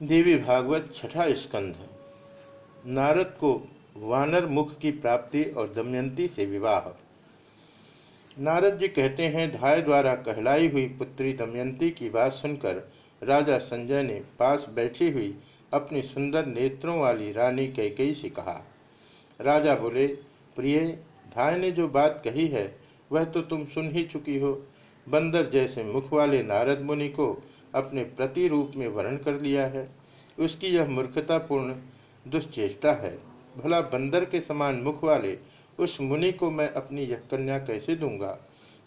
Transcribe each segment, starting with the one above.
देवी भागवत छठा स्कंध। नारद को वानर मुख की प्राप्ति और दमयंती से विवाह। नारद जी कहते हैं, धाय द्वारा कहलाई हुई पुत्री दमयंती की बात सुनकर राजा संजय ने पास बैठी हुई अपनी सुंदर नेत्रों वाली रानी कैकई से कहा, राजा बोले, प्रिय, धाय ने जो बात कही है, वह तो तुम सुन ही चुकी हो। बंदर जैसे मुख वाले नारद मुनि को अपने प्रतिरूप में वर्ण कर लिया है। उसकी यह मूर्खतापूर्ण दुश्चेष्टा है। भला बंदर के समान मुख वाले उस मुनि को मैं अपनी यह कन्या कैसे दूँगा?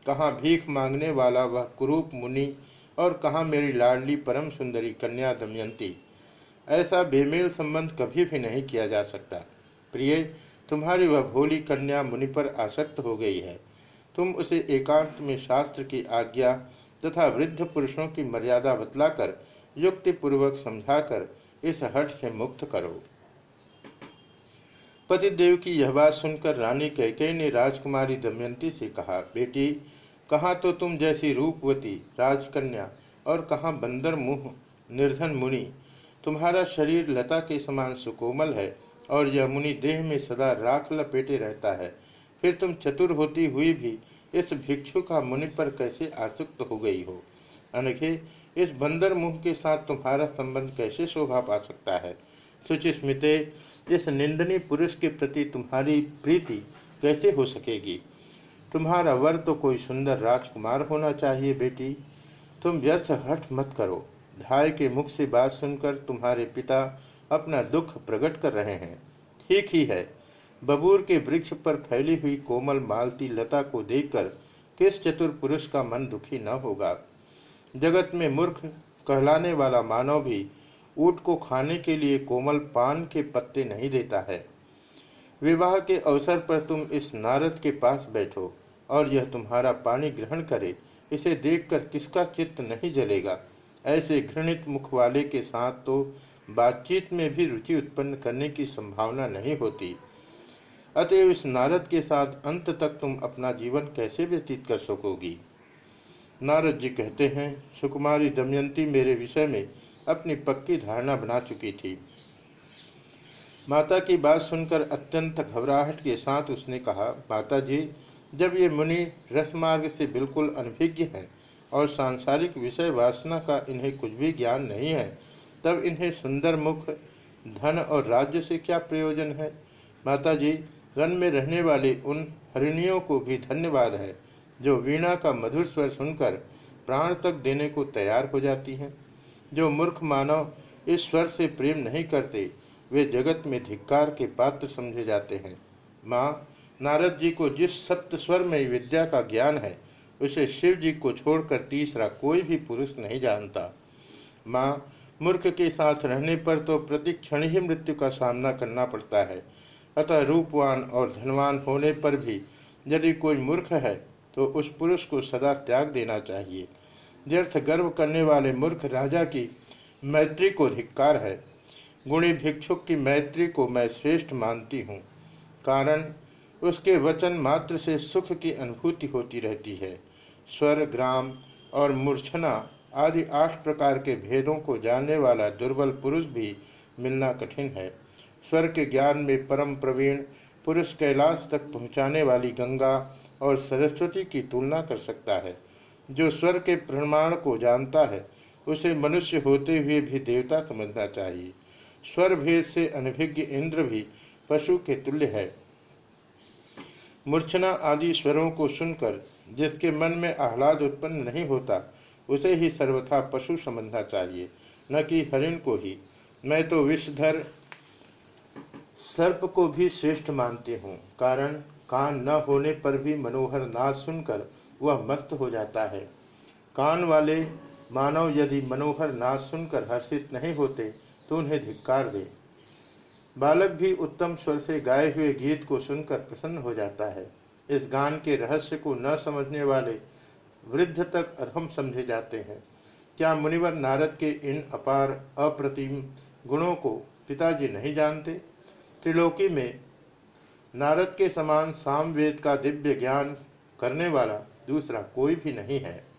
कहाँ भीख मांगने वाला वह कुरूप मुनि और कहाँ मेरी लाडली परम सुंदरी कन्या दमयंती? ऐसा बेमेल संबंध कभी भी नहीं किया जा सकता। प्रिय, तुम्हारी वह भोली कन्या मुनि पर आसक्त हो गई है। तुम उसे एकांत में शास्त्र की आज्ञा तथा वृद्ध पुरुषों की मर्यादा बतलाकर युक्ति पूर्वक समझाकर इस हट से मुक्त करो। पतिदेव की यह बात सुनकर रानी कैकई ने राजकुमारी दमयंती से कहा, बेटी, कहाँ तो तुम जैसी रूपवती, राजकन्या और कहाँ बंदर मुँह, निर्धन मुनि? तुम्हारा शरीर लता के समान सुकोमल है और यह मुनि देह में सदा राख लपेटे रहता है। फिर तुम चतुर होती हुई भी इस भिक्षु का मुनि पर कैसे आसक्त हो गई हो? अनखे, इस बंदर मुँह के साथ तुम्हारा संबंध कैसे शोभा पा सकता है? सुचिस्मिते इस निंदनीय पुरुष के प्रति तुम्हारी प्रीति कैसे हो सकेगी? तुम्हारा वर तो कोई सुंदर राजकुमार होना चाहिए, बेटी। तुम व्यर्थ हठ मत करो। धाय के मुख से बात सुनकर तुम्हारे पिता अपना दुख प्रकट कर रहे हैं। ठीक ही है। बबूर के वृक्ष पर फैली हुई कोमल मालती लता को देखकर किस चतुर पुरुष का मन दुखी न होगा। जगत में मूर्ख, कहलाने वाला मानव भी ऊट को खाने के लिए कोमल पान के पत्ते नहीं देता है। विवाह के अवसर पर तुम इस नारद के पास बैठो और यह तुम्हारा पानी ग्रहण करे। इसे देखकर किसका चित्त नहीं जलेगा? ऐसे घृणित मुख वाले के साथ तो बातचीत में भी रुचि उत्पन्न करने की संभावना नहीं होती। अतएव इस नारद के साथ अंत तक तुम अपना जीवन कैसे व्यतीत कर सकोगी? नारद जी कहते हैं, सुकुमारी दमयंती मेरे विषय में अपनी पक्की धारणा बना चुकी थी। माता की बात सुनकर अत्यंत घबराहट के साथ उसने कहा, माता जी, जब ये मुनि रसमार्ग से बिल्कुल अनभिज्ञ हैं और सांसारिक विषय वासना का इन्हें कुछ भी ज्ञान नहीं है, तब इन्हें सुंदर मुख, धन और राज्य से क्या प्रयोजन है? माता जी वन में रहने वाले उन हरिणियों को भी धन्यवाद है, जो वीणा का मधुर स्वर सुनकर प्राण तक देने को तैयार हो जाती हैं। जो मूर्ख मानव इस स्वर से प्रेम नहीं करते, वे जगत में धिक्कार के पात्र समझे जाते हैं। माँ, नारद जी को जिस सप्त स्वर में विद्या का ज्ञान है, उसे शिव जी को छोड़कर तीसरा कोई भी पुरुष नहीं जानता। माँ, मूर्ख के साथ रहने पर तो प्रतिक्षण ही मृत्यु का सामना करना पड़ता है। अतः रूपवान और धनवान होने पर भी यदि कोई मूर्ख है तो उस पुरुष को सदा त्याग देना चाहिए। व्यर्थ गर्व करने वाले मूर्ख राजा की मैत्री को धिक्कार है। गुणी भिक्षुक की मैत्री को मैं श्रेष्ठ मानती हूँ, कारण उसके वचन मात्र से सुख की अनुभूति होती रहती है। स्वर, ग्राम और मूर्छना आदि आठ प्रकार के भेदों को जानने वाला दुर्बल पुरुष भी मिलना कठिन है। स्वर के ज्ञान में परम प्रवीण पुरुष कैलाश तक पहुँचाने वाली गंगा और सरस्वती की तुलना कर सकता है। जो स्वर के प्रमाण को जानता है, उसे मनुष्य होते हुए भी देवता समझना चाहिए। स्वर भेद से अनभिज्ञ इंद्र भी पशु के तुल्य है। मूर्छना आदि स्वरों को सुनकर, जिसके मन में आह्लाद उत्पन्न नहीं होता, उसे ही सर्वथा पशु समझना चाहिए, न कि हरिण को ही। मैं तो विषधर सर्प को भी श्रेष्ठ मानती हूँ, कारण कान न होने पर भी मनोहर नाच सुनकर वह मस्त हो जाता है। कान वाले, मानव यदि मनोहर नाच सुनकर हर्षित नहीं होते तो उन्हें धिक्कार दे। बालक भी उत्तम स्वर से गाए हुए गीत को सुनकर प्रसन्न हो जाता है। इस गान के रहस्य को न समझने वाले वृद्ध तक अधम समझे जाते हैं। क्या मुनिवर नारद के इन अपार अप्रतिम गुणों को पिताजी नहीं जानते? त्रिलोकी में नारद के समान सामवेद का दिव्य ज्ञान करने वाला दूसरा कोई भी नहीं है।